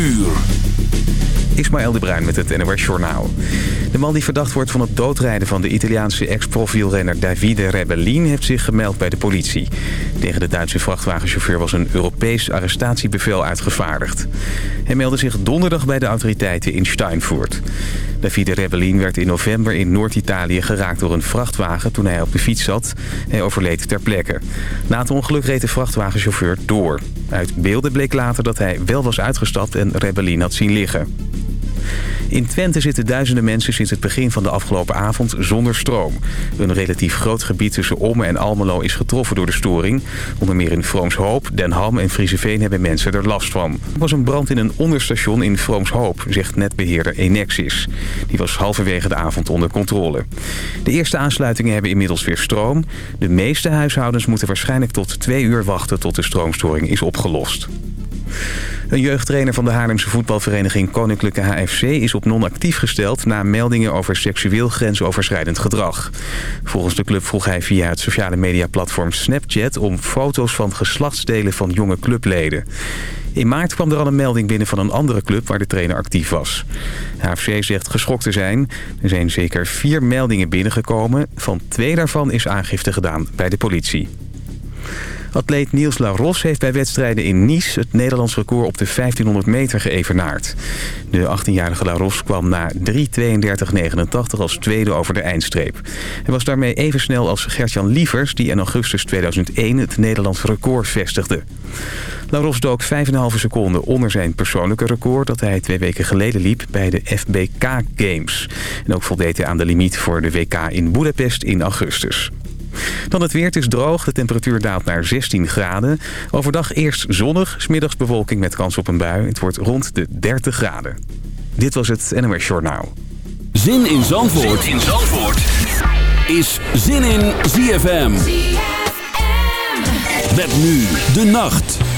uur. Ismaël de Bruin met het NOS Journaal. De man die verdacht wordt van het doodrijden van de Italiaanse ex-profielrenner Davide Rebellin... heeft zich gemeld bij de politie. Tegen de Duitse vrachtwagenchauffeur was een Europees arrestatiebevel uitgevaardigd. Hij meldde zich donderdag bij de autoriteiten in Steinfurt. Davide Rebellin werd in november in Noord-Italië geraakt door een vrachtwagen toen hij op de fiets zat. Hij overleed ter plekke. Na het ongeluk reed de vrachtwagenchauffeur door. Uit beelden bleek later dat hij wel was uitgestapt en Rebellin had zien liggen. In Twente zitten duizenden mensen sinds het begin van de afgelopen avond zonder stroom. Een relatief groot gebied tussen Ommen en Almelo is getroffen door de storing. Onder meer in Vroomshoop, Den Ham en Frieseveen hebben mensen er last van. Er was een brand in een onderstation in Vroomshoop, zegt netbeheerder Enexis. Die was halverwege de avond onder controle. De eerste aansluitingen hebben inmiddels weer stroom. De meeste huishoudens moeten waarschijnlijk tot twee uur wachten tot de stroomstoring is opgelost. Een jeugdtrainer van de Haarlemse voetbalvereniging Koninklijke HFC is op non-actief gesteld na meldingen over seksueel grensoverschrijdend gedrag. Volgens de club vroeg hij via het sociale mediaplatform Snapchat om foto's van geslachtsdelen van jonge clubleden. In maart kwam er al een melding binnen van een andere club waar de trainer actief was. HFC zegt geschokt te zijn. Er zijn zeker vier meldingen binnengekomen. Van twee daarvan is aangifte gedaan bij de politie. Atleet Niels Laros heeft bij wedstrijden in Nice het Nederlands record op de 1500 meter geëvenaard. De 18-jarige Laros kwam na 3.32.89 als tweede over de eindstreep. Hij was daarmee even snel als Gertjan Lievers die in augustus 2001 het Nederlands record vestigde. Laros dook 5,5 seconden onder zijn persoonlijke record... dat hij twee weken geleden liep bij de FBK Games. En ook voldeed hij aan de limiet voor de WK in Budapest in augustus. Dan het weer. Het is droog. De temperatuur daalt naar 16 graden. Overdag eerst zonnig. Smiddags bewolking met kans op een bui. Het wordt rond de 30 graden. Dit was het NOS Journaal. Zin in Zandvoort, zin in Zandvoort. is Zin in ZFM. ZFM. Met nu de nacht.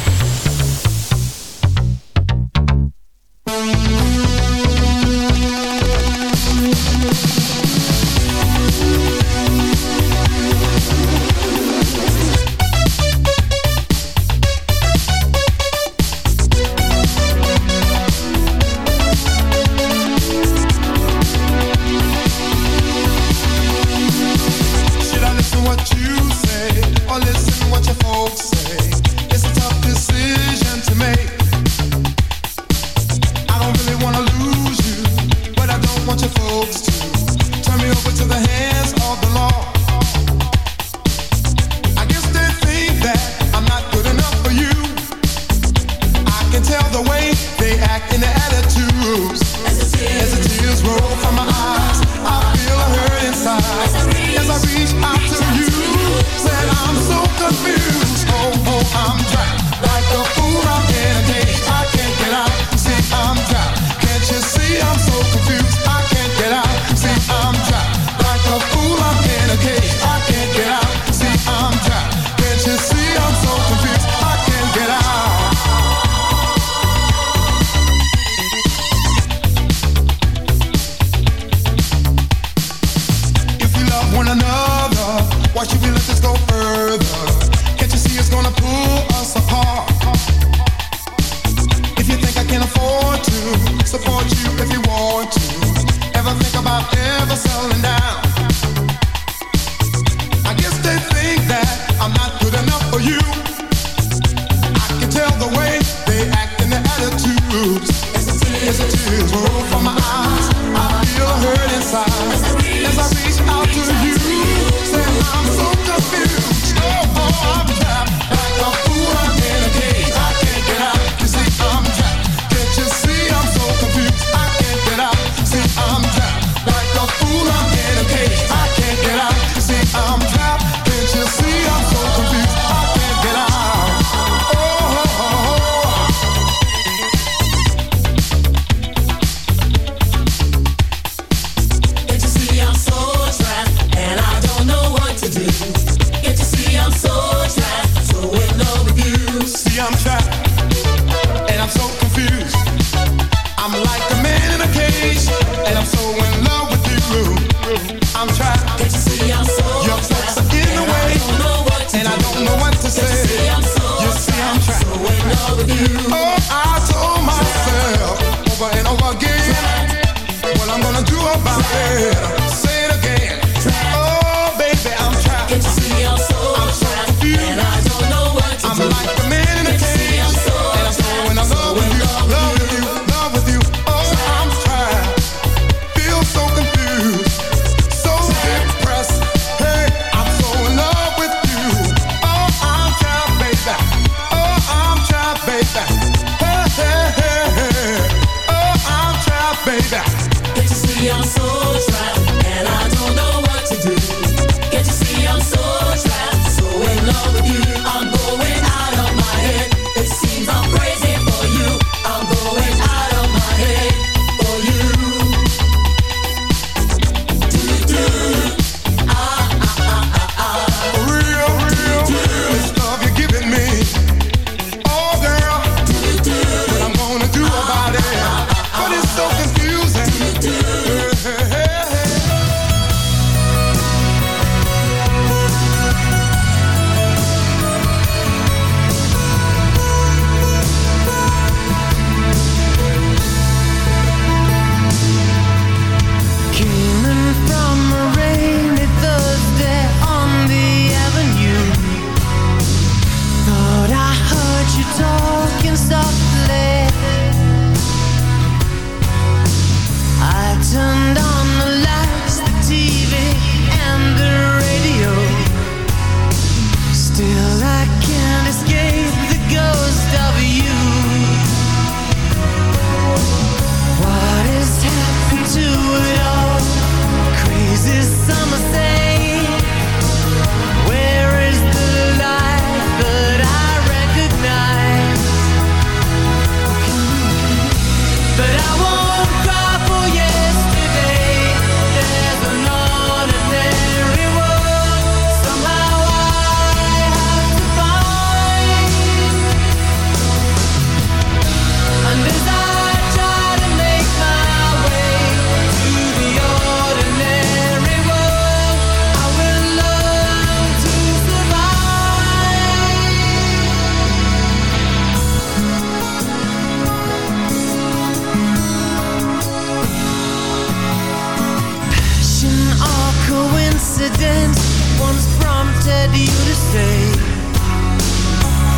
said you to say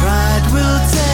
Pride will take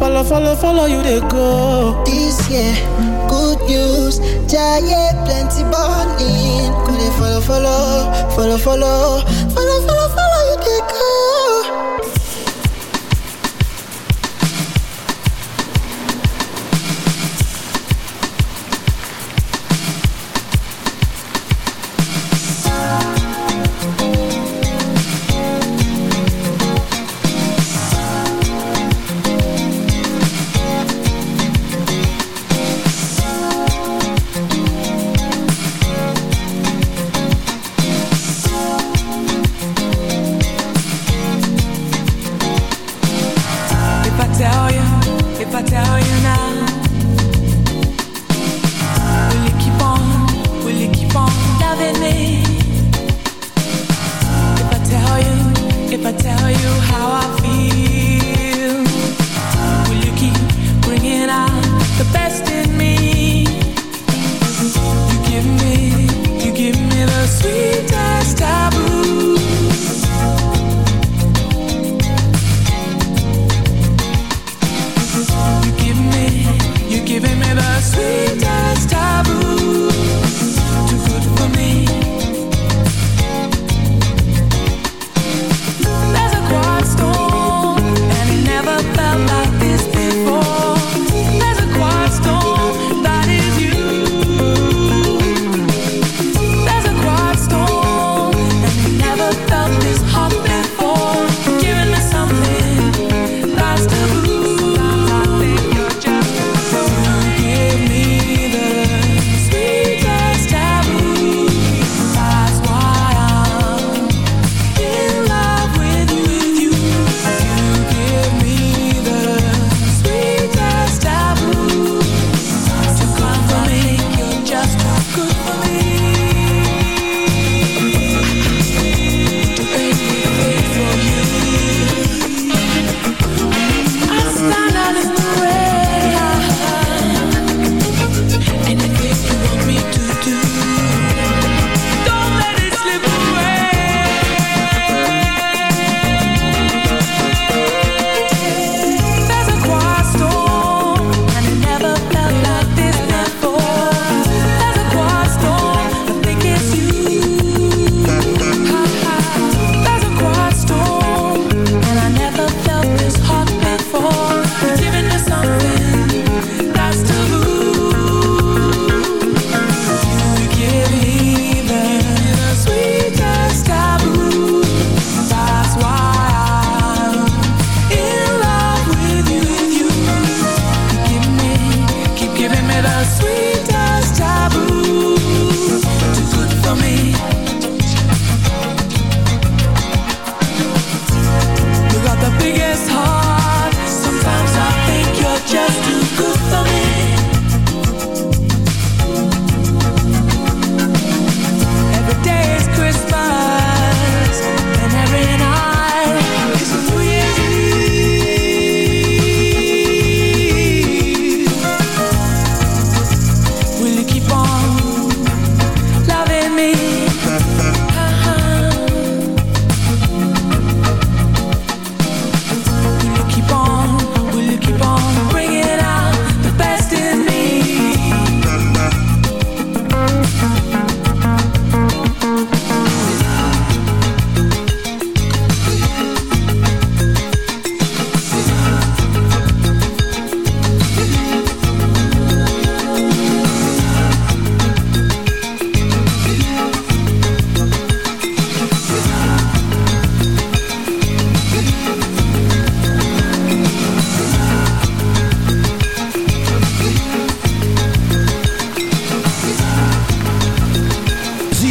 follow, follow, follow you they go. This year, good news, giant plenty balling. Go they follow, follow, follow, follow, follow, follow,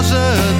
als het.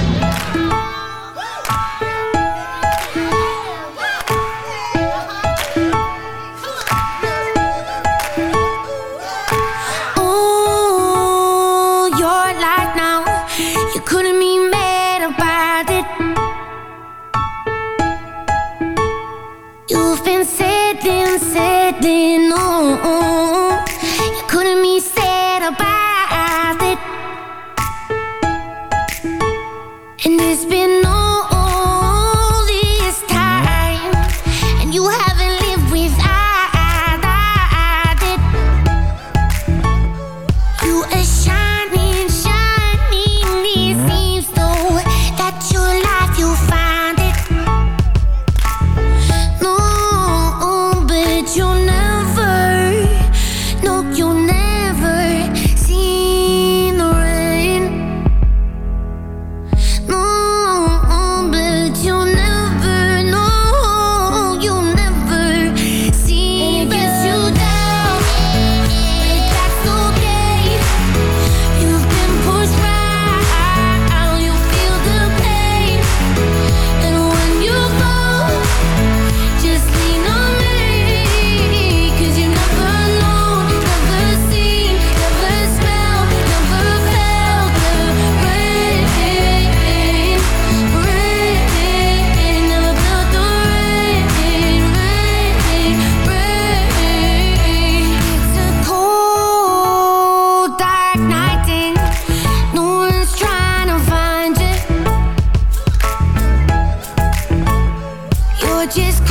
just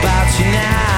about you now.